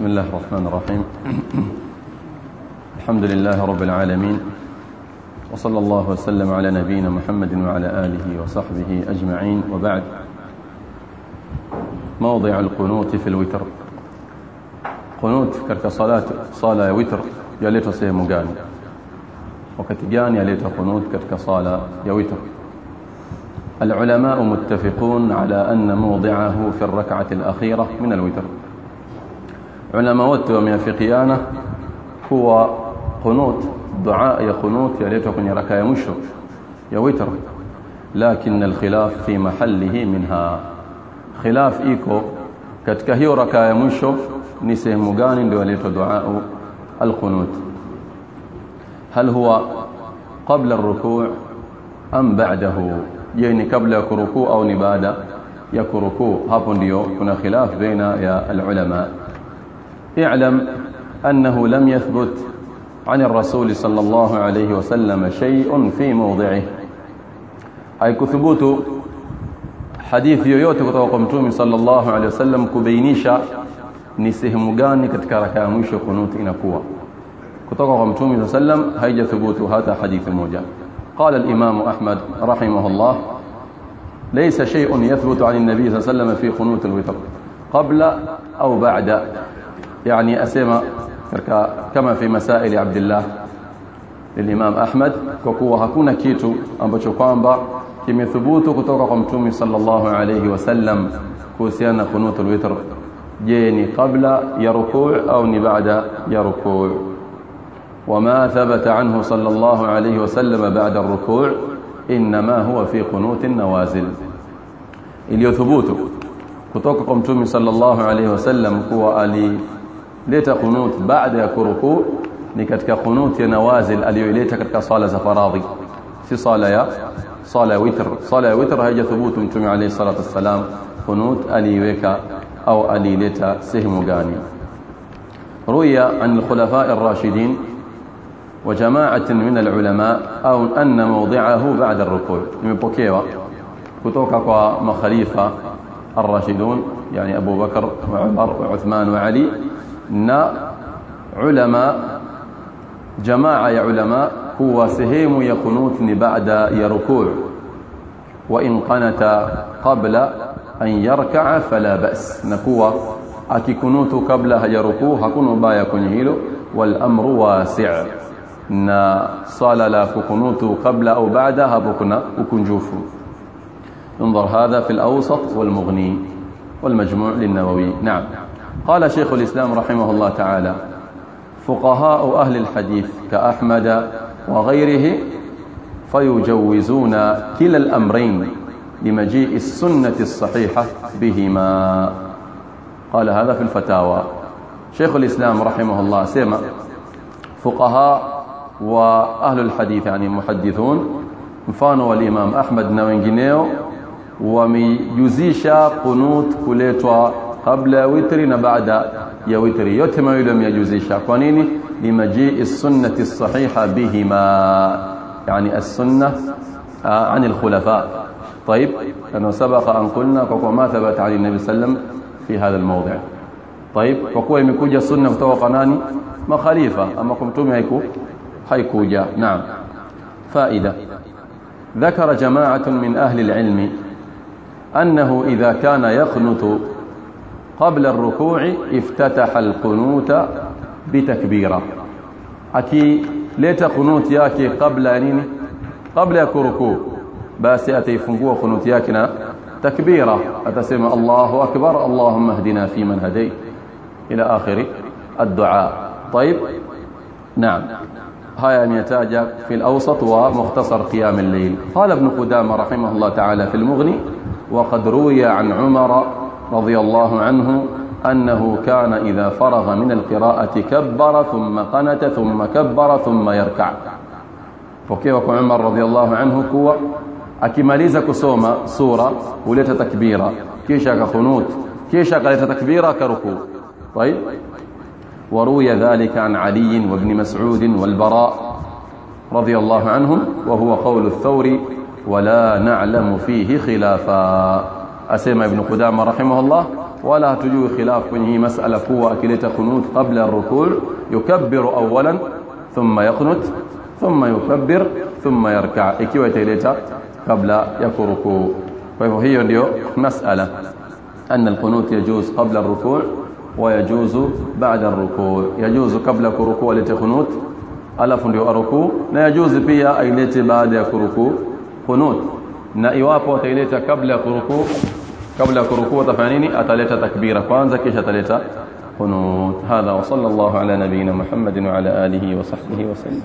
بسم الله الرحمن الرحيم. الحمد لله رب العالمين وصلى الله وسلم على نبينا محمد وعلى آله وصحبه أجمعين. وبعد موضع القنوت في الوتر. قنوت كرك صلاة صلاة وتر يليت gani yaleta qunut katika sala ya witr العلماء متفقون على أن موضعه في الركعة الأخيرة من الوتر. علماء wote wameafikiana kuwa qunut dua ya qunut yaletwa kwenye raka ya mwisho ya witr lakini alkhilaf fi mahallihi minha khilaf iko katika hiyo raka ya mwisho ni sehemu gani ndio yaletwa dua alqunut هل هو قبل الركوع أم بعده يعني قبل الركوع أو بعد يكركوع hapo ndio kuna khilaf baina ya العلماء اعلم أنه لم يثبت عن الرسول صلى الله عليه وسلم شيء في موضعه. أي كثبوت حديث يويوتك وقمتومي صلى الله عليه وسلم كبينيشا نسهم قاني كتكاركا ميشو قنوت إنكوا كتوقع قمتومي صلى الله عليه وسلم هيج ثبوت هذا حديث موجا قال الإمام أحمد رحمه الله ليس شيء يثبت عن النبي صلى الله عليه وسلم في قنوت الوتر قبل أو بعد يعني أسمى كما في مسائل عبد الله للإمام أحمد كوكو hakuna kitu ambacho kwamba kimethubutu kutoka kwa mtume sallallahu alayhi wasallam kuhusiana na qunutul witr je ni kabla ya rukuu au ni baada ya rukuu وما ثبت عنه صلى الله عليه وسلم بعد الركوع إنما هو في قنوت النوازل iliyothubutu kutoka kwa mtume sallallahu alayhi wasallam kuwa alileta qunut baada ya kurukuu ni katika qunut ya nawazil aliyoileta katika sala za faradhi si sala ya sala ya witr sala ya witr haijathubutu mtume alayhi salatu wassalam qunut aliweka au alileta sehemu gani ruya an al-khulafa ar-rashidin وجماعة من العلماء أو أن موضعه بعد الركوع يمبوكيوا كتوكا كوا مخليفة الراشدون يعني أبو بكر وعمر وعثمان وعلي نا علماء جماعة يا علماء هو سهيم يقنوت بعد يركوع. وإن قنت قبل أن يركع فلا بأس. نكوى أكي كنوت قبل يركوع هكون بايا كنهيلو والأمر واسع. na swala la kukunutu kabla au baada hapo kuna ukunjufu انظر هذا في الأوسط والمغني والمجموع للنووي. نعم. قال شيخ الإسلام رحمه الله تعالى فقهاء أهل الحديث كأحمد وغيره فيجوزون كلا الأمرين لمجيء السنة الصحيحة بهما. قال هذا في الفتاوى. شيخ الإسلام رحمه الله سمع فقهاء وأهل الحديث يعني محدثون mfano wa Imam Ahmad na wengineo wamejuzisha ya witri na baada ya witri yote mawili wamejuzisha kwa nini limajii sunnati sahiha bihima yani as-sunnah عن الخلفاء طيب لأنه سبق ان قلنا وما ثبت عن النبي صلى الله عليه وسلم في هذا الموضع طيب imekuja sunna kutoka kwa nani makhalifa ama kwa mtume haiku haikuja naam faida ذكر جماعة من أهل العلم أنه إذا كان يقنط قبل الركوع افتتح القنوت بتكبيرة. أكي ليت قنوت ياكي قبل أنين؟ قبل يكركوع بس أتيفنقوا قنوت ياكنا تكبيرة. أتسمى الله أكبر اللهم اهدنا فيمن هديت. إلى آخر الدعاء. طيب. نعم. هاي يمتاج في الأوسط ومختصر قيام الليل. قال ابن قدامة رحمه الله تعالى في المغني وقد روي عن عمر رضي الله عنه أنه كان إذا فرغ من القراءة كبر ثم قنت ثم كبر ثم يركع. فكيف عمر رضي الله عنه كوا akimaliza kusoma sura huleta takbira kisha akakunut kisha akaleta takbira akarukuu طيب. وروي ذلك عن علي وابن مسعود والبراء رضي الله عنهم وهو قول الثوري ولا نعلم فيه خلافا. ابن قدامة رحمه الله wala hatujui khilaf kwenye hii masala kuwa akileta kunut qabla ar-ruku' yukabbiru awwalan thumma yaqnut thumma yukabbir thumma yarka ikiwa itaileta kabla ya kurukuu kwa hivyo hiyo ndio masala أن القنوت يجوز قبل الركوع ويجوز بعد الركوع يجوز قبل كركوع لتقنوت alafu ndio arukuu na yajuzi pia ailete baada ya kurukuu qunut na iwapo ataileta kabla ya kurukuu kabla ya kurukuu atafanya nini ataleta takbira kwanza kisha ataleta qunut hadha wa sallallahu ala nabiyyina muhammadin wa ala alihi wa sahbihi wa sallam